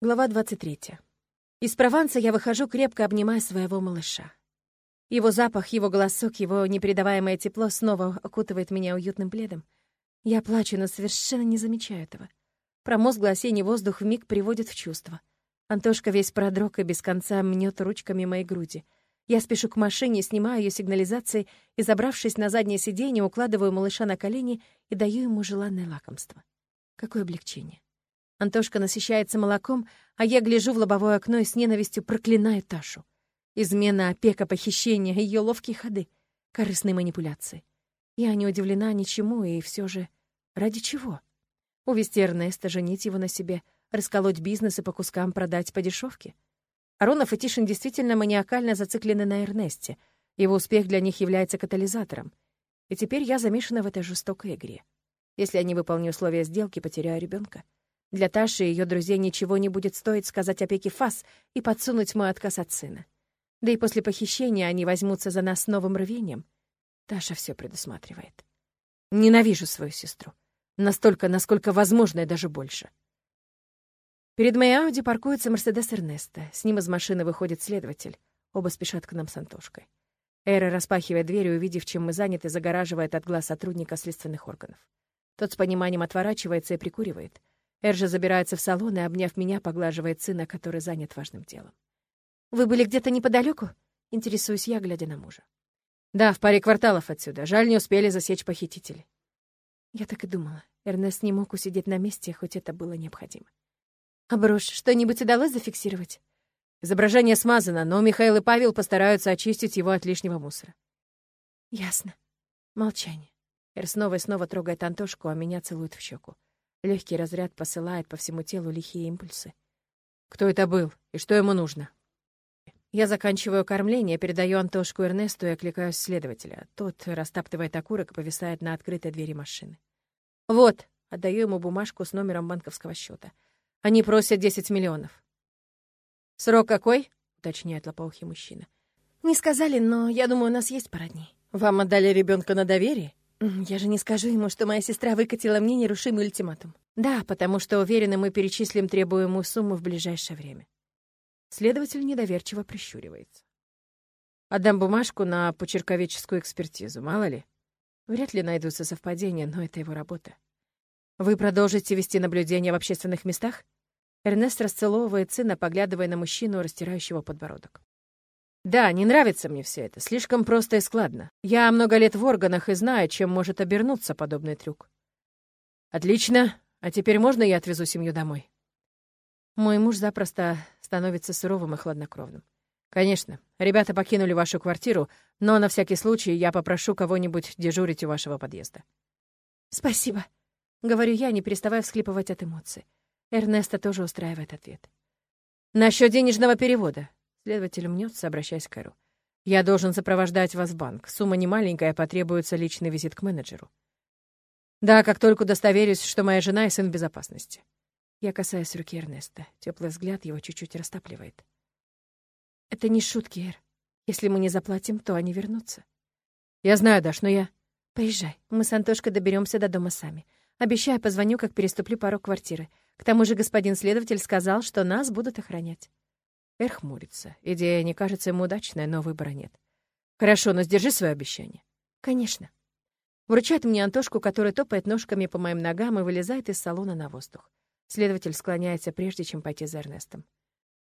Глава 23. Из Прованса я выхожу, крепко обнимая своего малыша. Его запах, его голосок, его непередаваемое тепло снова окутывает меня уютным пледом. Я плачу, но совершенно не замечаю этого. Промозглый осенний воздух вмиг приводит в чувство. Антошка весь продрог и без конца мнет ручками моей груди. Я спешу к машине, снимаю ее сигнализацией и, забравшись на заднее сиденье, укладываю малыша на колени и даю ему желанное лакомство. Какое облегчение. Антошка насыщается молоком, а я гляжу в лобовое окно и с ненавистью проклинаю Ташу. Измена, опека, похищение, ее ловкие ходы, корыстные манипуляции. Я не удивлена ничему, и все же ради чего? Увести Эрнеста, женить его на себе, расколоть бизнес и по кускам продать по дешевке? Аронов и Тишин действительно маниакально зациклены на Эрнесте. Его успех для них является катализатором. И теперь я замешана в этой жестокой игре. Если я не выполню условия сделки, потеряю ребенка. Для Таши и ее друзей ничего не будет стоить сказать опеке ФАС и подсунуть мой отказ от сына. Да и после похищения они возьмутся за нас новым рвением. Таша все предусматривает. Ненавижу свою сестру. Настолько, насколько возможно, и даже больше. Перед моей Ауди паркуется Мерседес Эрнеста. С ним из машины выходит следователь. Оба спешат к нам с Антошкой. Эра распахивает дверь увидев, чем мы заняты, загораживает от глаз сотрудника следственных органов. Тот с пониманием отворачивается и прикуривает. Эржа забирается в салон и, обняв меня, поглаживает сына, который занят важным делом. «Вы были где-то неподалеку? интересуюсь я, глядя на мужа. «Да, в паре кварталов отсюда. Жаль, не успели засечь похитителей». Я так и думала. Эрнест не мог усидеть на месте, хоть это было необходимо. «А брошь что-нибудь удалось зафиксировать?» Изображение смазано, но Михаил и Павел постараются очистить его от лишнего мусора. Ясно. Молчание. Эр снова и снова трогает Антошку, а меня целует в щеку. Легкий разряд посылает по всему телу лихие импульсы. Кто это был и что ему нужно? Я заканчиваю кормление, передаю Антошку Эрнесту и окликаю следователя. Тот растаптывает окурок и повисает на открытой двери машины. «Вот», — отдаю ему бумажку с номером банковского счета. «Они просят 10 миллионов». «Срок какой?» — уточняет лопоухий мужчина. «Не сказали, но я думаю, у нас есть пара дней». «Вам отдали ребенка на доверие?» Я же не скажу ему, что моя сестра выкатила мне нерушимый ультиматум. Да, потому что уверены, мы перечислим требуемую сумму в ближайшее время. Следователь недоверчиво прищуривается. Отдам бумажку на почерковеческую экспертизу, мало ли. Вряд ли найдутся совпадения, но это его работа. Вы продолжите вести наблюдение в общественных местах? Эрнест расцеловывает сына, поглядывая на мужчину, растирающего подбородок. Да, не нравится мне все это. Слишком просто и складно. Я много лет в органах и знаю, чем может обернуться подобный трюк. Отлично. А теперь можно я отвезу семью домой? Мой муж запросто становится суровым и хладнокровным. Конечно. Ребята покинули вашу квартиру, но на всякий случай я попрошу кого-нибудь дежурить у вашего подъезда. Спасибо. Говорю я, не переставая всхлипывать от эмоций. Эрнеста тоже устраивает ответ. Насчет денежного перевода. Следователь мнется, обращаясь к Эру. «Я должен сопровождать вас в банк. Сумма не маленькая, потребуется личный визит к менеджеру». «Да, как только удостоверюсь, что моя жена и сын в безопасности». Я касаюсь руки Эрнеста. Теплый взгляд его чуть-чуть растапливает. «Это не шутки, Эр. Если мы не заплатим, то они вернутся». «Я знаю, Даш, но я...» «Поезжай. Мы с Антошкой доберемся до дома сами. Обещаю, позвоню, как переступлю порог квартиры. К тому же господин следователь сказал, что нас будут охранять». Эр хмурится. Идея не кажется ему удачной, но выбора нет. «Хорошо, но сдержи свое обещание». «Конечно». Вручает мне Антошку, который топает ножками по моим ногам и вылезает из салона на воздух. Следователь склоняется, прежде чем пойти за Эрнестом.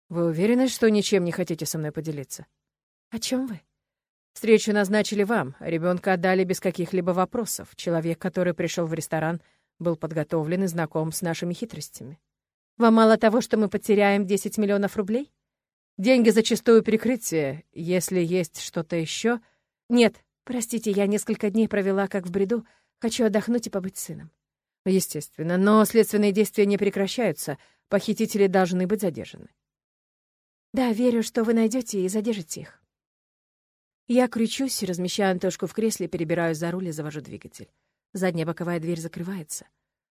«Вы уверены, что ничем не хотите со мной поделиться?» «О чем вы?» «Встречу назначили вам, ребенка отдали без каких-либо вопросов. Человек, который пришел в ресторан, был подготовлен и знаком с нашими хитростями». «Вам мало того, что мы потеряем 10 миллионов рублей?» Деньги зачастую прикрытие, если есть что-то еще. Нет, простите, я несколько дней провела как в бреду. Хочу отдохнуть и побыть сыном. Естественно, но следственные действия не прекращаются. Похитители должны быть задержаны. Да, верю, что вы найдете и задержите их. Я кричусь, размещаю Антошку в кресле, перебираю за руль и завожу двигатель. Задняя боковая дверь закрывается.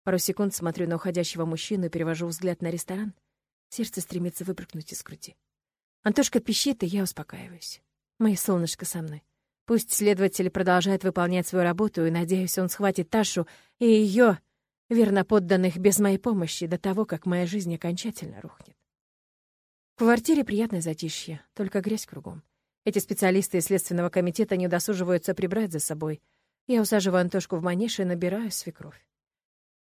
Пару секунд смотрю на уходящего мужчину и перевожу взгляд на ресторан. Сердце стремится выпрыгнуть из груди. Антошка пищит, и я успокаиваюсь. Мои солнышко со мной. Пусть следователь продолжает выполнять свою работу, и, надеюсь, он схватит Ташу и ее, верно подданных без моей помощи, до того, как моя жизнь окончательно рухнет. В квартире приятное затишье, только грязь кругом. Эти специалисты из Следственного комитета не удосуживаются прибрать за собой. Я усаживаю Антошку в манеж и набираю свекровь.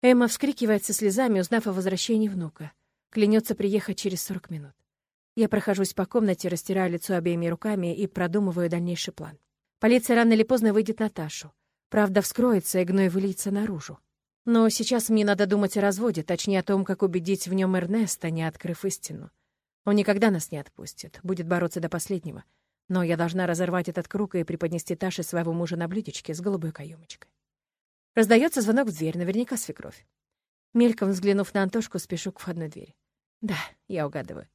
Эмма вскрикивает со слезами, узнав о возвращении внука. Клянется приехать через 40 минут. Я прохожусь по комнате, растираю лицо обеими руками и продумываю дальнейший план. Полиция рано или поздно выйдет на Ташу. Правда вскроется, и гной выльется наружу. Но сейчас мне надо думать о разводе, точнее о том, как убедить в нем Эрнеста, не открыв истину. Он никогда нас не отпустит, будет бороться до последнего. Но я должна разорвать этот круг и преподнести Таше своего мужа на блюдечке с голубой каемочкой. Раздается звонок в дверь, наверняка свекровь. Мельком взглянув на Антошку, спешу к входной двери. «Да, я угадываю».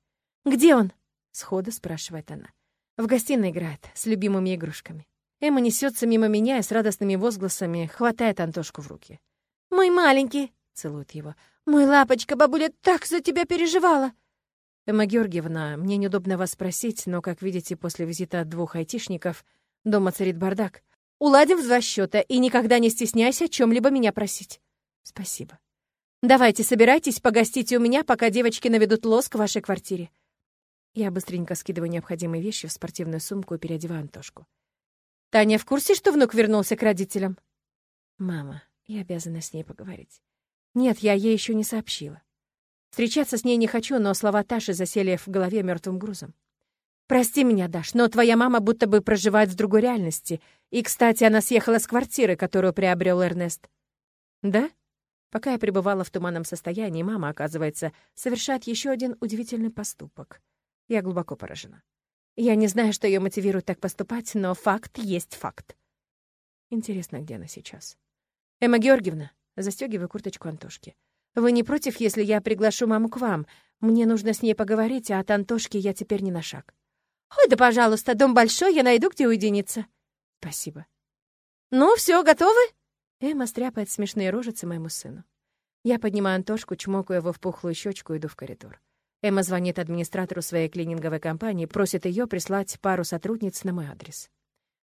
«Где он?» — сходу спрашивает она. «В гостиной играет, с любимыми игрушками». Эмма несется мимо меня и с радостными возгласами хватает Антошку в руки. «Мой маленький!» — целует его. «Мой лапочка, бабуля так за тебя переживала!» «Эмма Георгиевна, мне неудобно вас спросить, но, как видите, после визита двух айтишников дома царит бардак. Уладим в два счета и никогда не стесняйся чем-либо меня просить». «Спасибо». «Давайте, собирайтесь, погостите у меня, пока девочки наведут лоск в вашей квартире». Я быстренько скидываю необходимые вещи в спортивную сумку и переодеваю Антошку. «Таня в курсе, что внук вернулся к родителям?» «Мама, я обязана с ней поговорить. Нет, я ей еще не сообщила. Встречаться с ней не хочу, но слова Таши засели в голове мертвым грузом. «Прости меня, Даш, но твоя мама будто бы проживает в другой реальности. И, кстати, она съехала с квартиры, которую приобрел Эрнест». «Да?» Пока я пребывала в туманном состоянии, мама, оказывается, совершает еще один удивительный поступок. Я глубоко поражена. Я не знаю, что ее мотивирует так поступать, но факт есть факт. Интересно, где она сейчас? «Эмма Георгиевна», — застегиваю курточку Антошки, «вы не против, если я приглашу маму к вам? Мне нужно с ней поговорить, а от Антошки я теперь не на шаг». «Ой, да пожалуйста, дом большой, я найду, где уединиться». «Спасибо». «Ну, все, готовы?» Эмма стряпает смешные рожицы моему сыну. Я поднимаю Антошку, чмокаю его в пухлую щечку и иду в коридор. Эмма звонит администратору своей клининговой компании, просит ее прислать пару сотрудниц на мой адрес.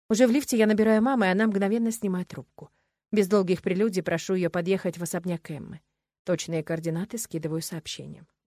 Уже в лифте я набираю маму, и она мгновенно снимает трубку. Без долгих прелюдий прошу ее подъехать в особняк Эммы. Точные координаты скидываю сообщением.